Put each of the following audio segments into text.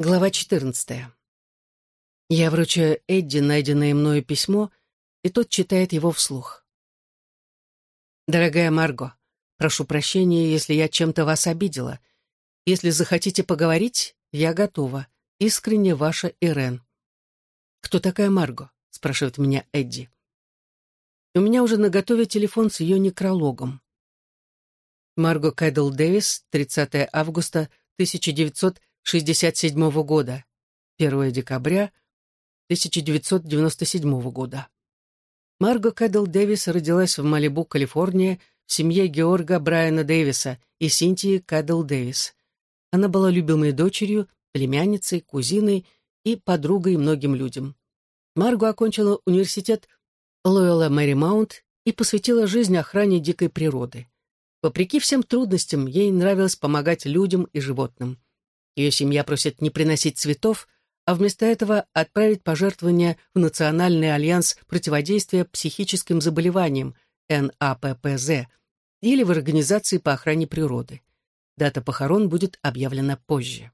Глава 14. Я вручаю Эдди найденное мною письмо, и тот читает его вслух. «Дорогая Марго, прошу прощения, если я чем-то вас обидела. Если захотите поговорить, я готова. Искренне ваша Ирен». «Кто такая Марго?» — спрашивает меня Эдди. У меня уже наготове телефон с ее некрологом. Марго Кэдл Дэвис, 30 августа 1900 1967 года, 1 декабря 1997 года. Марго Кэддл Дэвис родилась в Малибу, Калифорния, в семье Георга Брайана Дэвиса и Синтии Кэддл Дэвис. Она была любимой дочерью, племянницей, кузиной и подругой многим людям. Марго окончила университет Лойола Мэри Маунт и посвятила жизнь охране дикой природы. Вопреки всем трудностям, ей нравилось помогать людям и животным. Ее семья просит не приносить цветов, а вместо этого отправить пожертвования в Национальный альянс противодействия психическим заболеваниям НАППЗ или в Организации по охране природы. Дата похорон будет объявлена позже.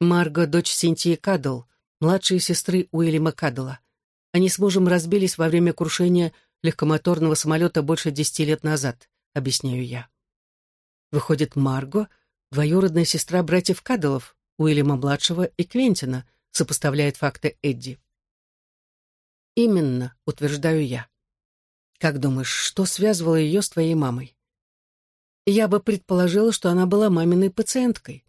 Марго – дочь Синтии Кадл, младшей сестры Уильяма Кадла. Они с мужем разбились во время крушения легкомоторного самолета больше десяти лет назад, объясняю я. Выходит, Марго – двоюродная сестра братьев Кадалов, Уильяма-младшего и Квентина, сопоставляет факты Эдди. «Именно», — утверждаю я. «Как думаешь, что связывало ее с твоей мамой?» Я бы предположила, что она была маминой пациенткой.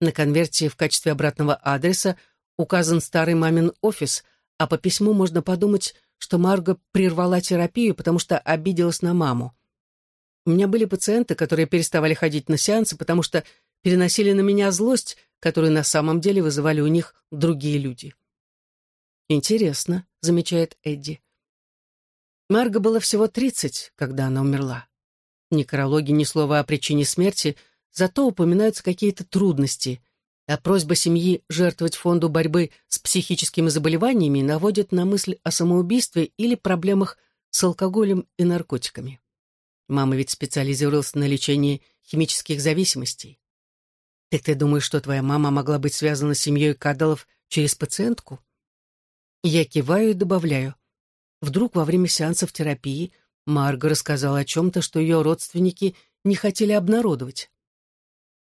На конверте в качестве обратного адреса указан старый мамин офис, а по письму можно подумать, что Марго прервала терапию, потому что обиделась на маму. У меня были пациенты, которые переставали ходить на сеансы, потому что переносили на меня злость, которую на самом деле вызывали у них другие люди. «Интересно», — замечает Эдди. Марго было всего тридцать, когда она умерла. В некрологе ни слова о причине смерти, зато упоминаются какие-то трудности, а просьба семьи жертвовать фонду борьбы с психическими заболеваниями наводит на мысль о самоубийстве или проблемах с алкоголем и наркотиками. Мама ведь специализировалась на лечении химических зависимостей. Так ты думаешь, что твоя мама могла быть связана с семьей Кадалов через пациентку? Я киваю и добавляю. Вдруг во время сеансов терапии Марго рассказала о чем-то, что ее родственники не хотели обнародовать.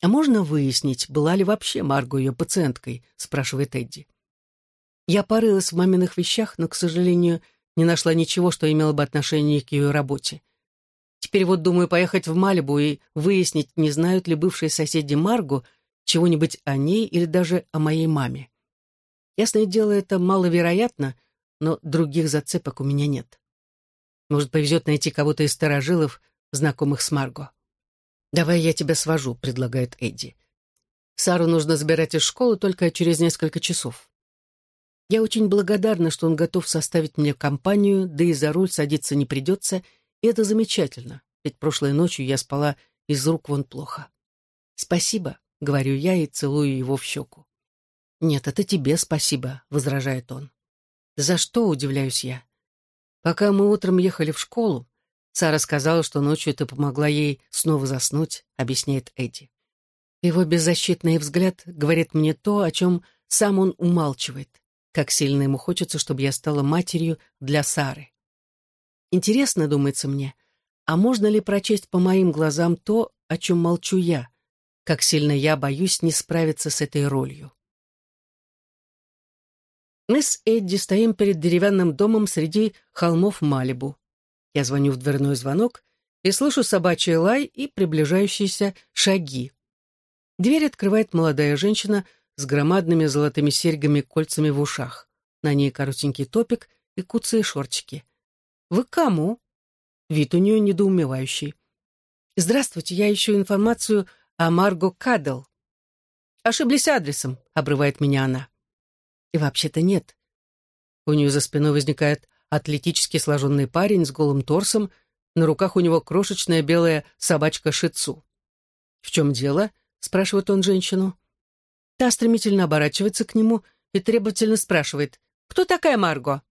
«А можно выяснить, была ли вообще Марго ее пациенткой?» — спрашивает Эдди. Я порылась в маминых вещах, но, к сожалению, не нашла ничего, что имело бы отношение к ее работе. Теперь вот думаю поехать в Малибу и выяснить, не знают ли бывшие соседи Маргу чего-нибудь о ней или даже о моей маме. Ясное дело, это маловероятно, но других зацепок у меня нет. Может, повезет найти кого-то из старожилов, знакомых с Марго. «Давай я тебя свожу», — предлагает Эдди. Сару нужно забирать из школы только через несколько часов. Я очень благодарна, что он готов составить мне компанию, да и за руль садиться не придется — и это замечательно, ведь прошлой ночью я спала из рук вон плохо. «Спасибо», — говорю я и целую его в щеку. «Нет, это тебе спасибо», — возражает он. «За что?» — удивляюсь я. Пока мы утром ехали в школу, Сара сказала, что ночью ты помогла ей снова заснуть, объясняет Эдди. Его беззащитный взгляд говорит мне то, о чем сам он умалчивает, как сильно ему хочется, чтобы я стала матерью для Сары. Интересно, думается мне, а можно ли прочесть по моим глазам то, о чем молчу я, как сильно я боюсь не справиться с этой ролью? Мы с Эдди стоим перед деревянным домом среди холмов Малибу. Я звоню в дверной звонок и слышу собачий лай и приближающиеся шаги. Дверь открывает молодая женщина с громадными золотыми серьгами-кольцами в ушах. На ней коротенький топик и куцые шортики. «Вы кому?» Вид у нее недоумевающий. «Здравствуйте, я ищу информацию о Марго Кадл». «Ошиблись адресом», — обрывает меня она. И вообще-то нет. У нее за спиной возникает атлетически сложенный парень с голым торсом, на руках у него крошечная белая собачка Шицу. «В чем дело?» — спрашивает он женщину. Та стремительно оборачивается к нему и требовательно спрашивает, «Кто такая Марго?»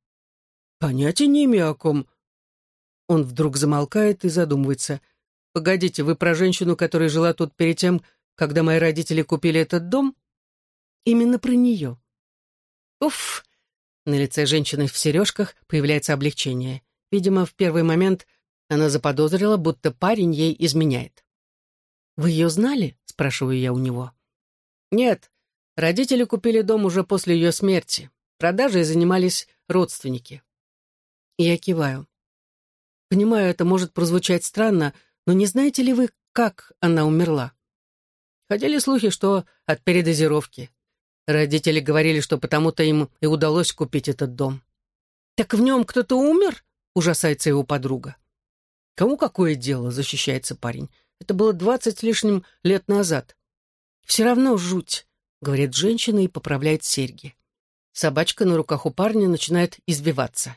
«Понятия не имею о ком». Он вдруг замолкает и задумывается. «Погодите, вы про женщину, которая жила тут перед тем, когда мои родители купили этот дом?» Именно про нее. Уф! На лице женщины в сережках появляется облегчение. Видимо, в первый момент она заподозрила, будто парень ей изменяет. «Вы ее знали?» — спрашиваю я у него. «Нет. Родители купили дом уже после ее смерти. Продажей занимались родственники». Я киваю. Понимаю, это может прозвучать странно, но не знаете ли вы, как она умерла? Ходили слухи, что от передозировки. Родители говорили, что потому-то им и удалось купить этот дом. «Так в нем кто-то умер?» — ужасается его подруга. «Кому какое дело?» — защищается парень. «Это было двадцать лишним лет назад». «Все равно жуть», — говорит женщина и поправляет серьги. Собачка на руках у парня начинает избиваться.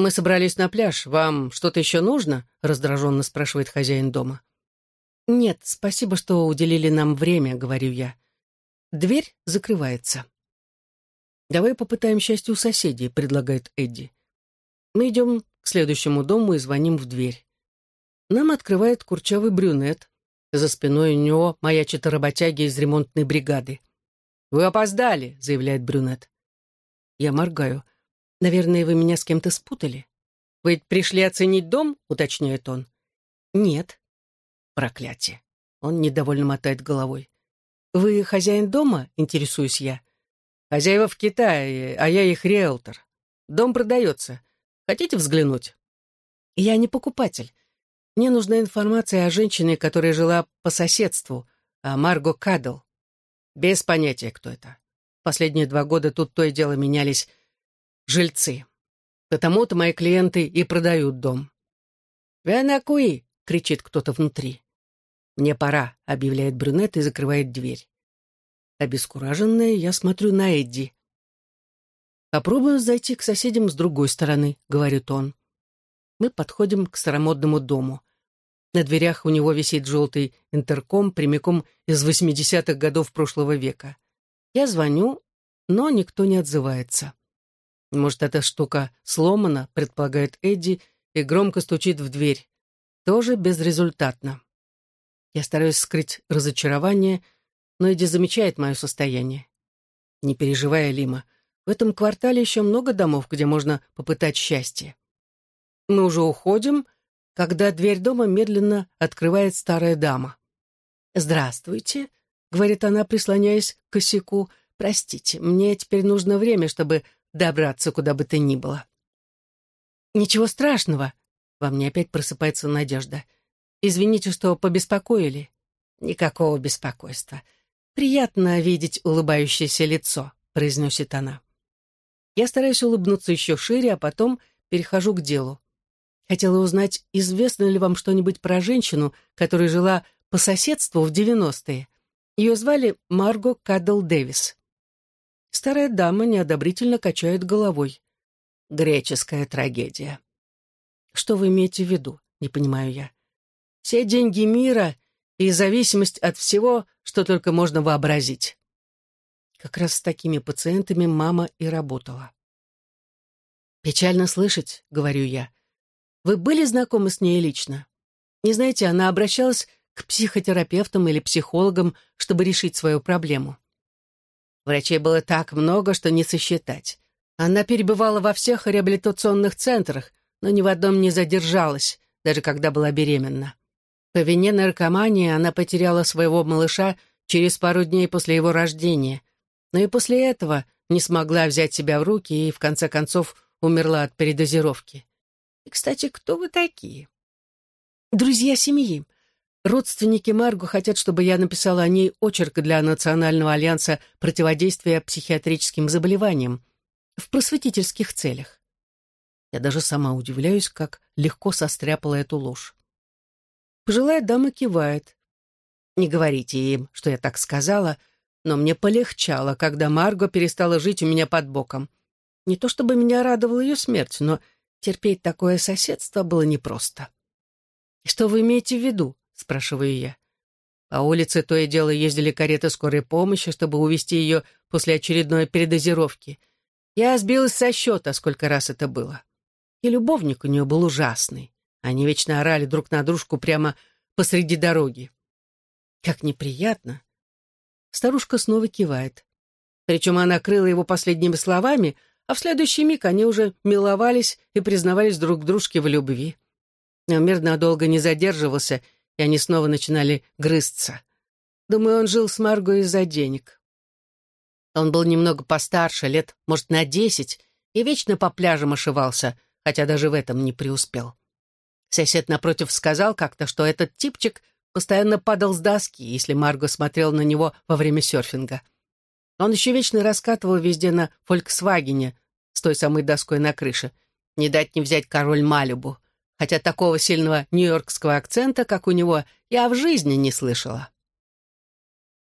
«Мы собрались на пляж. Вам что-то еще нужно?» — раздраженно спрашивает хозяин дома. «Нет, спасибо, что уделили нам время», — говорю я. Дверь закрывается. «Давай попытаем счастье у соседей», — предлагает Эдди. Мы идем к следующему дому и звоним в дверь. Нам открывает курчавый брюнет. За спиной у него маячит работяги из ремонтной бригады. «Вы опоздали», — заявляет брюнет. Я моргаю. «Наверное, вы меня с кем-то спутали?» «Вы пришли оценить дом?» — уточняет он. «Нет». «Проклятие». Он недовольно мотает головой. «Вы хозяин дома?» — интересуюсь я. «Хозяева в Китае, а я их риэлтор. Дом продается. Хотите взглянуть?» «Я не покупатель. Мне нужна информация о женщине, которая жила по соседству, о Марго Кадл. Без понятия, кто это. Последние два года тут то и дело менялись жильцы. Потому-то мои клиенты и продают дом». «Венакуи!» — кричит кто-то внутри. «Мне пора», — объявляет брюнет и закрывает дверь. Обескураженная, я смотрю на Эдди. «Попробую зайти к соседям с другой стороны», — говорит он. Мы подходим к старомодному дому. На дверях у него висит желтый интерком прямиком из 80-х годов прошлого века. Я звоню, но никто не отзывается. Может, эта штука сломана, предполагает Эдди, и громко стучит в дверь. Тоже безрезультатно. Я стараюсь скрыть разочарование, но Эдди замечает мое состояние. Не переживай, Лима, в этом квартале еще много домов, где можно попытать счастье. Мы уже уходим, когда дверь дома медленно открывает старая дама. «Здравствуйте», — говорит она, прислоняясь к косяку. «Простите, мне теперь нужно время, чтобы добраться куда бы то ни было». «Ничего страшного», — во мне опять просыпается надежда. Извините, что побеспокоили. Никакого беспокойства. Приятно видеть улыбающееся лицо, произносит она. Я стараюсь улыбнуться еще шире, а потом перехожу к делу. Хотела узнать, известно ли вам что-нибудь про женщину, которая жила по соседству в 90-е. Ее звали Марго Каддл Дэвис. Старая дама неодобрительно качает головой. Греческая трагедия. Что вы имеете в виду? Не понимаю я. Все деньги мира и зависимость от всего, что только можно вообразить. Как раз с такими пациентами мама и работала. «Печально слышать», — говорю я. «Вы были знакомы с ней лично? Не знаете, она обращалась к психотерапевтам или психологам, чтобы решить свою проблему. Врачей было так много, что не сосчитать. Она перебывала во всех реабилитационных центрах, но ни в одном не задержалась, даже когда была беременна. По вине наркомании она потеряла своего малыша через пару дней после его рождения, но и после этого не смогла взять себя в руки и, в конце концов, умерла от передозировки. И, кстати, кто вы такие? Друзья семьи. Родственники Марго хотят, чтобы я написала о ней очерк для Национального альянса противодействия психиатрическим заболеваниям в просветительских целях. Я даже сама удивляюсь, как легко состряпала эту ложь. Пожилая дама кивает. Не говорите им, что я так сказала, но мне полегчало, когда Марго перестала жить у меня под боком. Не то чтобы меня радовала ее смерть, но терпеть такое соседство было непросто. «Что вы имеете в виду?» — спрашиваю я. По улице то и дело ездили кареты скорой помощи, чтобы увезти ее после очередной передозировки. Я сбилась со счета, сколько раз это было. И любовник у нее был ужасный. Они вечно орали друг на дружку прямо посреди дороги. Как неприятно. Старушка снова кивает. Причем она крыла его последними словами, а в следующий миг они уже миловались и признавались друг дружке в любви. Мир надолго не задерживался, и они снова начинали грызться. Думаю, он жил с Марго из-за денег. Он был немного постарше, лет, может, на десять, и вечно по пляжам ошивался, хотя даже в этом не преуспел. Сосед напротив сказал как-то, что этот типчик постоянно падал с доски, если Марго смотрел на него во время серфинга. Он еще вечно раскатывал везде на «Фольксвагене» с той самой доской на крыше. Не дать не взять король Малибу. Хотя такого сильного нью-йоркского акцента, как у него, я в жизни не слышала.